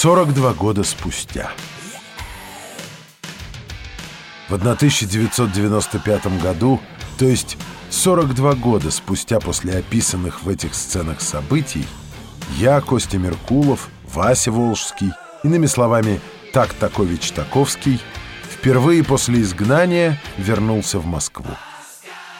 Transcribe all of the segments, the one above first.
42 года спустя. В 1995 году, то есть 42 года спустя после описанных в этих сценах событий, я, Костя Меркулов, Вася Волжский, иными словами, Так Такович Таковский, впервые после изгнания вернулся в Москву.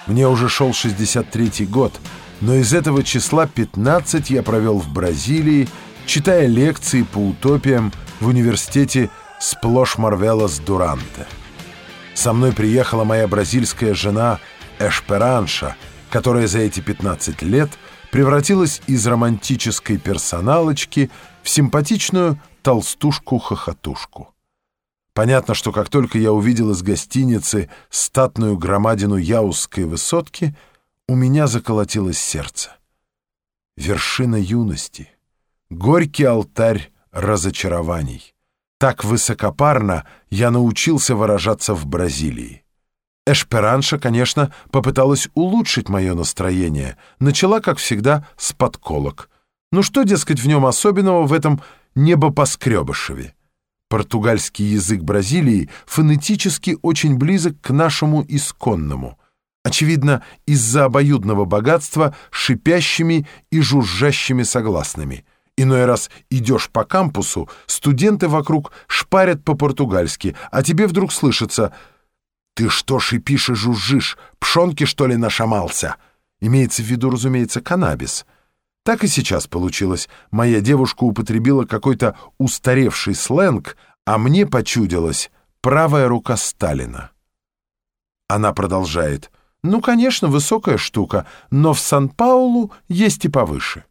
Мне уже шел 63-й год, но из этого числа 15 я провел в Бразилии, читая лекции по утопиям в университете сплошь Марвелос Дуранте. Со мной приехала моя бразильская жена Эшперанша, которая за эти 15 лет превратилась из романтической персоналочки в симпатичную толстушку-хохотушку. Понятно, что как только я увидел из гостиницы статную громадину Яузской высотки, у меня заколотилось сердце. Вершина юности — Горький алтарь разочарований. Так высокопарно я научился выражаться в Бразилии. Эшперанша, конечно, попыталась улучшить мое настроение. Начала, как всегда, с подколок. Ну что, дескать, в нем особенного в этом небопоскребышеве? Португальский язык Бразилии фонетически очень близок к нашему исконному. Очевидно, из-за обоюдного богатства шипящими и жужжащими согласными — Иной раз идешь по кампусу, студенты вокруг шпарят по-португальски, а тебе вдруг слышится «Ты что шипишь и жужжишь? Пшонки, что ли, нашамался?» Имеется в виду, разумеется, каннабис. Так и сейчас получилось. Моя девушка употребила какой-то устаревший сленг, а мне почудилась правая рука Сталина. Она продолжает. «Ну, конечно, высокая штука, но в Сан-Паулу есть и повыше»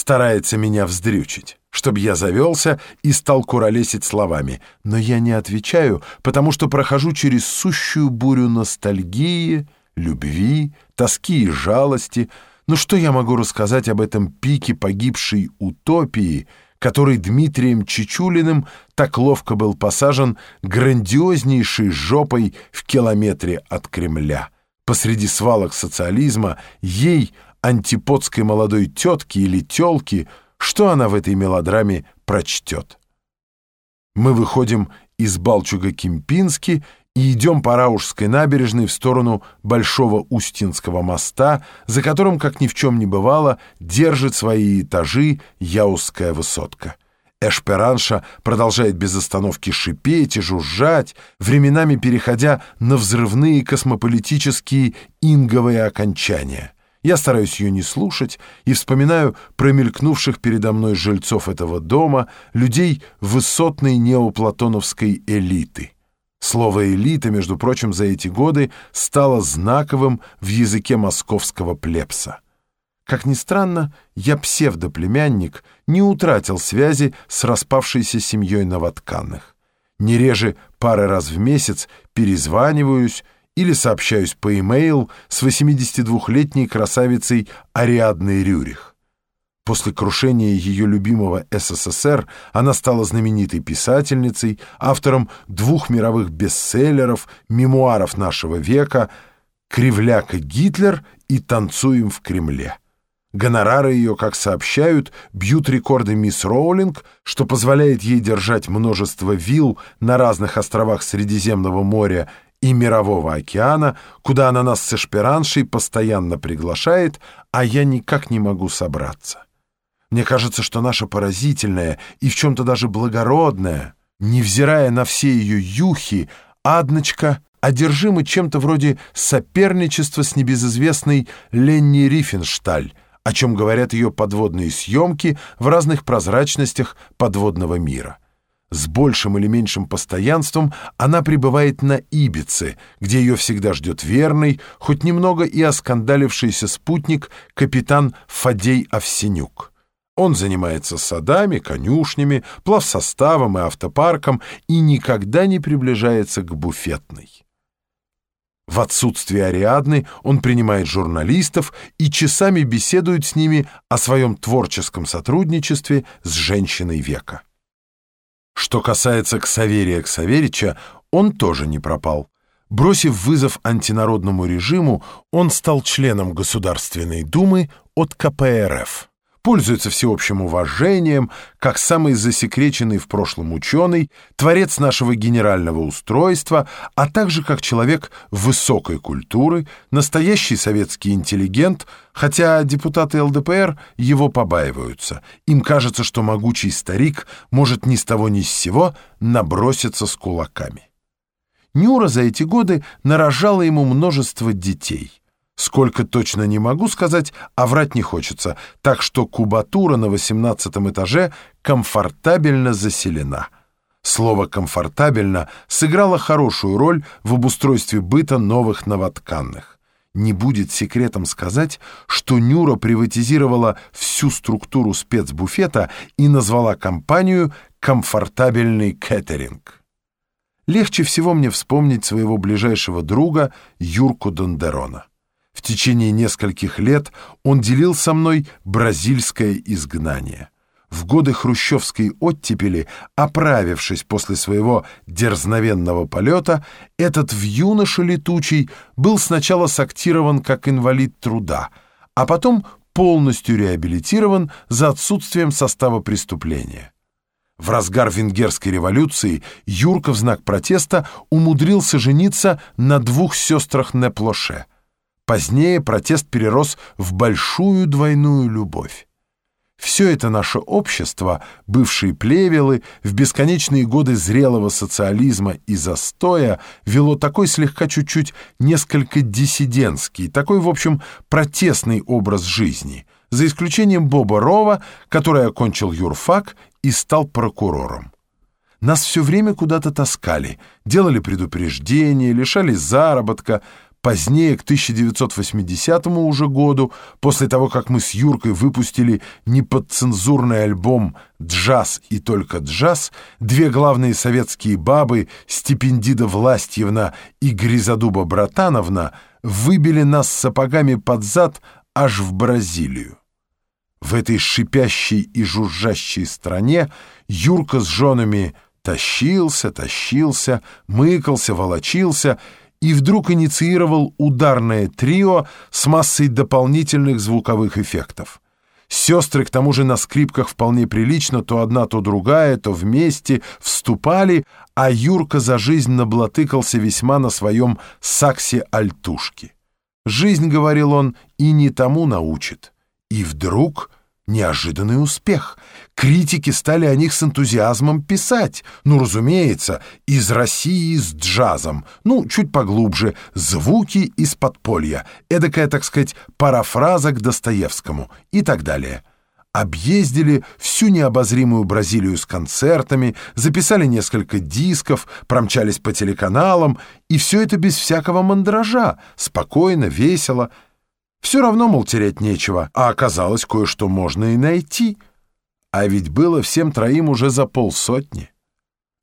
старается меня вздрючить, чтобы я завелся и стал куролесить словами. Но я не отвечаю, потому что прохожу через сущую бурю ностальгии, любви, тоски и жалости. Ну что я могу рассказать об этом пике погибшей утопии, который Дмитрием Чичулиным так ловко был посажен грандиознейшей жопой в километре от Кремля? Посреди свалок социализма ей — антиподской молодой тетки или телки, что она в этой мелодраме прочтет. Мы выходим из Балчуга-Кемпински и идем по Раушской набережной в сторону Большого Устинского моста, за которым, как ни в чем не бывало, держит свои этажи Яузская высотка. Эшперанша продолжает без остановки шипеть и жужжать, временами переходя на взрывные космополитические инговые окончания — я стараюсь ее не слушать и вспоминаю промелькнувших передо мной жильцов этого дома, людей высотной неоплатоновской элиты. Слово «элита», между прочим, за эти годы стало знаковым в языке московского плебса. Как ни странно, я псевдоплемянник не утратил связи с распавшейся семьей новотканных. Не реже пары раз в месяц перезваниваюсь или сообщаюсь по e-mail с 82-летней красавицей Ариадной Рюрих. После крушения ее любимого СССР она стала знаменитой писательницей, автором двух мировых бестселлеров, мемуаров нашего века «Кривляка Гитлер» и «Танцуем в Кремле». Гонорары ее, как сообщают, бьют рекорды мисс Роулинг, что позволяет ей держать множество вилл на разных островах Средиземного моря и Мирового океана, куда она нас с Эшпераншей постоянно приглашает, а я никак не могу собраться. Мне кажется, что наша поразительная и в чем-то даже благородная, невзирая на все ее юхи, Адночка одержима чем-то вроде соперничества с небезызвестной Ленни Рифеншталь, о чем говорят ее подводные съемки в разных прозрачностях подводного мира. С большим или меньшим постоянством она пребывает на Ибице, где ее всегда ждет верный, хоть немного и оскандалившийся спутник капитан Фадей Овсенюк. Он занимается садами, конюшнями, плавсоставом и автопарком и никогда не приближается к буфетной. В отсутствие Ариадны он принимает журналистов и часами беседует с ними о своем творческом сотрудничестве с женщиной века. Что касается Ксаверия Ксаверича, он тоже не пропал. Бросив вызов антинародному режиму, он стал членом Государственной Думы от КПРФ. Пользуется всеобщим уважением, как самый засекреченный в прошлом ученый, творец нашего генерального устройства, а также как человек высокой культуры, настоящий советский интеллигент, хотя депутаты ЛДПР его побаиваются. Им кажется, что могучий старик может ни с того ни с сего наброситься с кулаками. Нюра за эти годы нарожала ему множество детей. Сколько точно не могу сказать, а врать не хочется, так что кубатура на 18 этаже комфортабельно заселена. Слово «комфортабельно» сыграло хорошую роль в обустройстве быта новых новотканных. Не будет секретом сказать, что Нюра приватизировала всю структуру спецбуфета и назвала компанию «Комфортабельный кеттеринг». Легче всего мне вспомнить своего ближайшего друга Юрку Дондерона. В течение нескольких лет он делил со мной бразильское изгнание. В годы хрущевской оттепели, оправившись после своего дерзновенного полета, этот в юноше летучий был сначала сактирован как инвалид труда, а потом полностью реабилитирован за отсутствием состава преступления. В разгар венгерской революции Юрка в знак протеста умудрился жениться на двух сестрах Неплоше — Позднее протест перерос в большую двойную любовь. Все это наше общество, бывшие плевелы, в бесконечные годы зрелого социализма и застоя вело такой слегка чуть-чуть несколько диссидентский, такой, в общем, протестный образ жизни, за исключением Боба Рова, который окончил юрфак и стал прокурором. Нас все время куда-то таскали, делали предупреждения, лишали заработка, Позднее, к 1980 уже году, после того, как мы с Юркой выпустили неподцензурный альбом «Джаз и только джаз», две главные советские бабы, Степендида Властьевна и Гризодуба Братановна, выбили нас сапогами под зад аж в Бразилию. В этой шипящей и жужжащей стране Юрка с женами тащился, тащился, мыкался, волочился — и вдруг инициировал ударное трио с массой дополнительных звуковых эффектов. Сестры, к тому же, на скрипках вполне прилично, то одна, то другая, то вместе вступали, а Юрка за жизнь наблатыкался весьма на своем саксе-альтушке. «Жизнь, — говорил он, — и не тому научит». И вдруг Неожиданный успех. Критики стали о них с энтузиазмом писать. Ну, разумеется, из России с джазом. Ну, чуть поглубже. Звуки из подполья. Эдакая, так сказать, парафраза к Достоевскому. И так далее. Объездили всю необозримую Бразилию с концертами, записали несколько дисков, промчались по телеканалам, и все это без всякого мандража, спокойно, весело, все равно, мол, терять нечего, а оказалось, кое-что можно и найти. А ведь было всем троим уже за полсотни.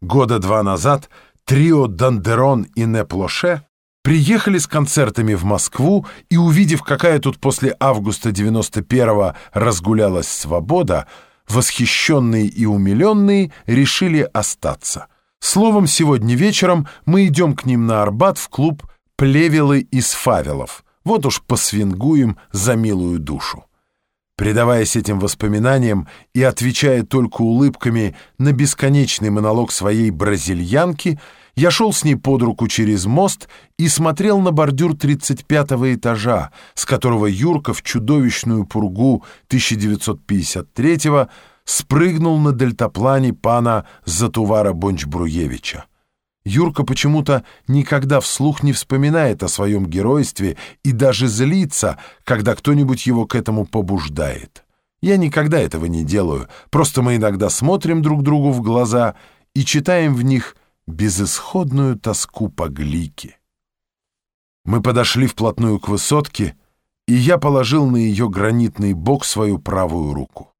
Года два назад трио «Дандерон» и «Неплоше» приехали с концертами в Москву и, увидев, какая тут после августа 91-го разгулялась свобода, восхищенные и умиленные решили остаться. Словом, сегодня вечером мы идем к ним на Арбат в клуб «Плевелы из Фавелов», вот уж посвингуем за милую душу. Предаваясь этим воспоминаниям и отвечая только улыбками на бесконечный монолог своей бразильянки, я шел с ней под руку через мост и смотрел на бордюр 35-го этажа, с которого Юрка в чудовищную пургу 1953-го спрыгнул на дельтаплане пана Затувара Бончбруевича. Юрка почему-то никогда вслух не вспоминает о своем геройстве и даже злится, когда кто-нибудь его к этому побуждает. Я никогда этого не делаю, просто мы иногда смотрим друг другу в глаза и читаем в них безысходную тоску по глике. Мы подошли вплотную к высотке, и я положил на ее гранитный бок свою правую руку.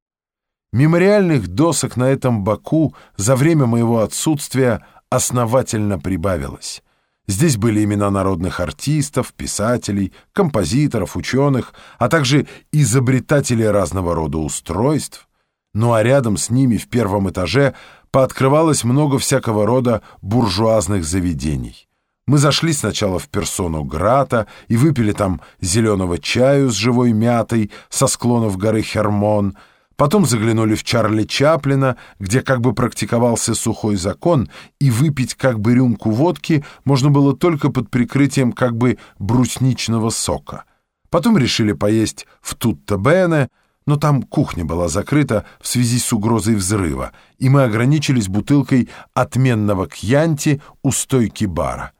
Мемориальных досок на этом боку за время моего отсутствия — основательно прибавилось. Здесь были имена народных артистов, писателей, композиторов, ученых, а также изобретателей разного рода устройств. Ну а рядом с ними в первом этаже пооткрывалось много всякого рода буржуазных заведений. Мы зашли сначала в персону Грата и выпили там зеленого чаю с живой мятой со склонов горы Хермон, потом заглянули в Чарли Чаплина, где как бы практиковался сухой закон, и выпить как бы рюмку водки можно было только под прикрытием как бы брусничного сока. Потом решили поесть в Тутто-Бене, но там кухня была закрыта в связи с угрозой взрыва, и мы ограничились бутылкой отменного кьянти у стойки бара.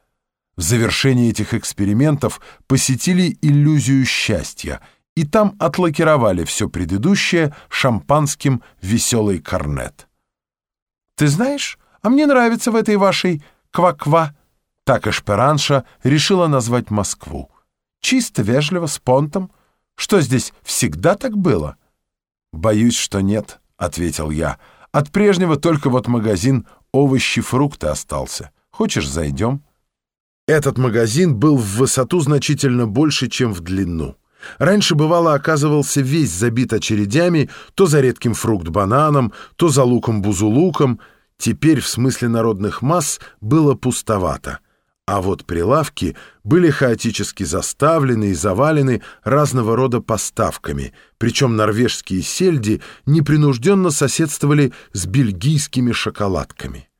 В завершении этих экспериментов посетили иллюзию счастья, и там отлакировали все предыдущее шампанским веселый корнет. «Ты знаешь, а мне нравится в этой вашей ква-ква», так Эшперанша решила назвать Москву. Чисто, вежливо, с понтом. Что здесь всегда так было? «Боюсь, что нет», — ответил я. «От прежнего только вот магазин овощи-фрукты остался. Хочешь, зайдем?» Этот магазин был в высоту значительно больше, чем в длину. Раньше, бывало, оказывался весь забит очередями то за редким фрукт-бананом, то за луком-бузулуком. Теперь, в смысле народных масс, было пустовато. А вот прилавки были хаотически заставлены и завалены разного рода поставками, причем норвежские сельди непринужденно соседствовали с бельгийскими шоколадками.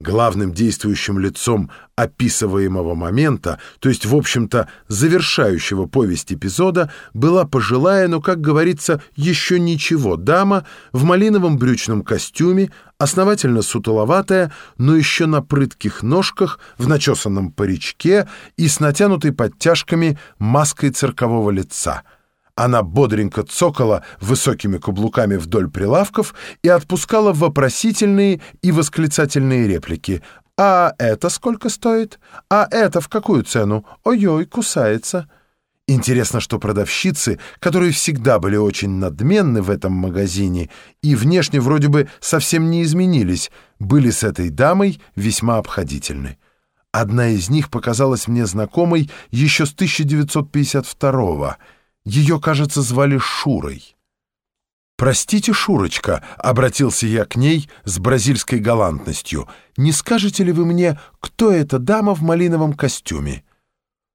Главным действующим лицом описываемого момента, то есть, в общем-то, завершающего повесть эпизода, была пожилая, но, как говорится, еще ничего дама в малиновом брючном костюме, основательно сутуловатая, но еще на прытких ножках, в начесанном паричке и с натянутой подтяжками маской циркового лица — она бодренько цокала высокими каблуками вдоль прилавков и отпускала вопросительные и восклицательные реплики. «А это сколько стоит? А это в какую цену? Ой-ой, кусается!» Интересно, что продавщицы, которые всегда были очень надменны в этом магазине и внешне вроде бы совсем не изменились, были с этой дамой весьма обходительны. Одна из них показалась мне знакомой еще с 1952 года, ее, кажется, звали Шурой. «Простите, Шурочка», — обратился я к ней с бразильской галантностью, «не скажете ли вы мне, кто эта дама в малиновом костюме?»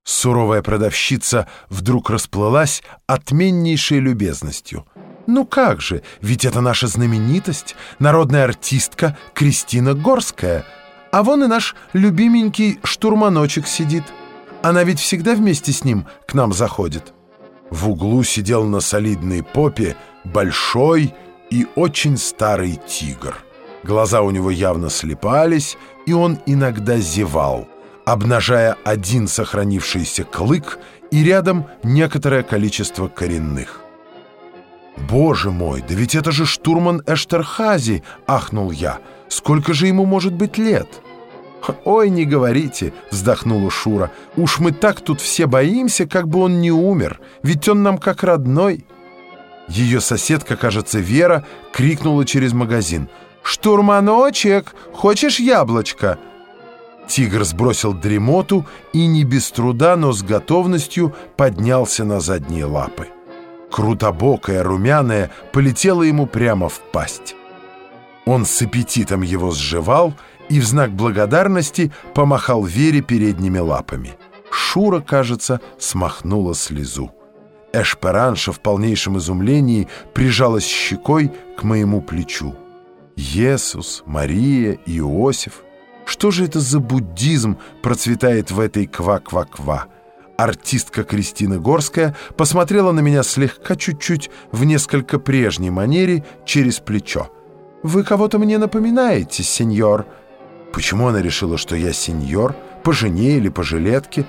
Суровая продавщица вдруг расплылась отменнейшей любезностью. «Ну как же, ведь это наша знаменитость, народная артистка Кристина Горская. А вон и наш любименький штурманочек сидит. Она ведь всегда вместе с ним к нам заходит». В углу сидел на солидной попе большой и очень старый тигр. Глаза у него явно слепались, и он иногда зевал, обнажая один сохранившийся клык и рядом некоторое количество коренных. «Боже мой, да ведь это же штурман Эштерхази!» — ахнул я. «Сколько же ему может быть лет?» «Ой, не говорите», — вздохнула Шура. «Уж мы так тут все боимся, как бы он не умер, ведь он нам как родной». Ее соседка, кажется, Вера, крикнула через магазин. «Штурманочек, хочешь яблочко?» Тигр сбросил дремоту и не без труда, но с готовностью поднялся на задние лапы. Крутобокая, румяная, полетела ему прямо в пасть. Он с аппетитом его сживал и в знак благодарности помахал Вере передними лапами. Шура, кажется, смахнула слезу. Эшперанша в полнейшем изумлении прижалась щекой к моему плечу. Иисус, Мария, Иосиф. Что же это за буддизм процветает в этой ква-ква-ква? Артистка Кристина Горская посмотрела на меня слегка чуть-чуть в несколько прежней манере через плечо. «Вы кого-то мне напоминаете, сеньор?» Почему она решила, что я сеньор, по жене или по жилетке?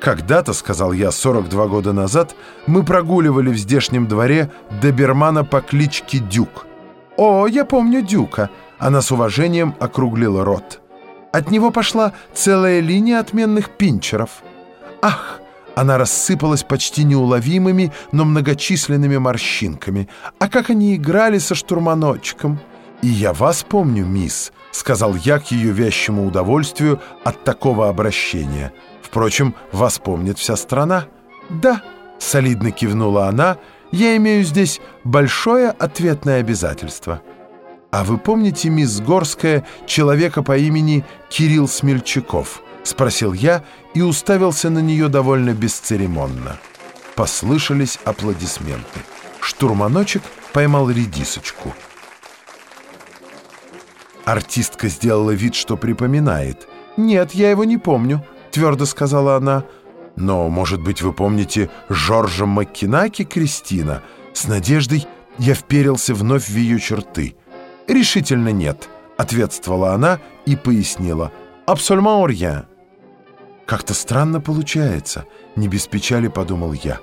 Когда-то, сказал я 42 года назад, мы прогуливали в здешнем дворе добермана по кличке Дюк. О, я помню Дюка. Она с уважением округлила рот. От него пошла целая линия отменных пинчеров. Ах, она рассыпалась почти неуловимыми, но многочисленными морщинками. А как они играли со штурманочком! «И я вас помню, мисс», — сказал я к ее вящему удовольствию от такого обращения. «Впрочем, вас помнит вся страна». «Да», — солидно кивнула она, — «я имею здесь большое ответное обязательство». «А вы помните, мисс Горская, человека по имени Кирилл Смельчаков?» — Спросил я и уставился на нее довольно бесцеремонно. Послышались аплодисменты. Штурманочек поймал редисочку. Артистка сделала вид, что припоминает. «Нет, я его не помню», — твердо сказала она. «Но, может быть, вы помните Жоржа Маккинаки, Кристина?» С надеждой я вперился вновь в ее черты. «Решительно нет», — ответствовала она и пояснила. «Абсолютно rien». «Как-то странно получается», — не без печали подумал я.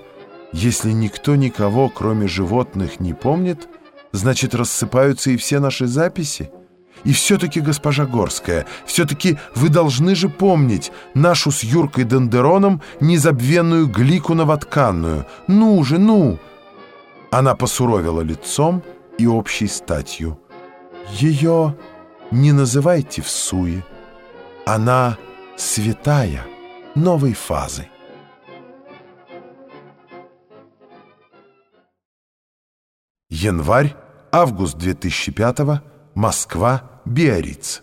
«Если никто никого, кроме животных, не помнит, значит, рассыпаются и все наши записи». И все-таки, госпожа Горская, все-таки вы должны же помнить нашу с Юркой Дендероном незабвенную глику новотканную. Ну же, ну!» Она посуровила лицом и общей статью. «Ее не называйте в суе. Она святая новой фазы». Январь, август 2005 Москва, Биарриц.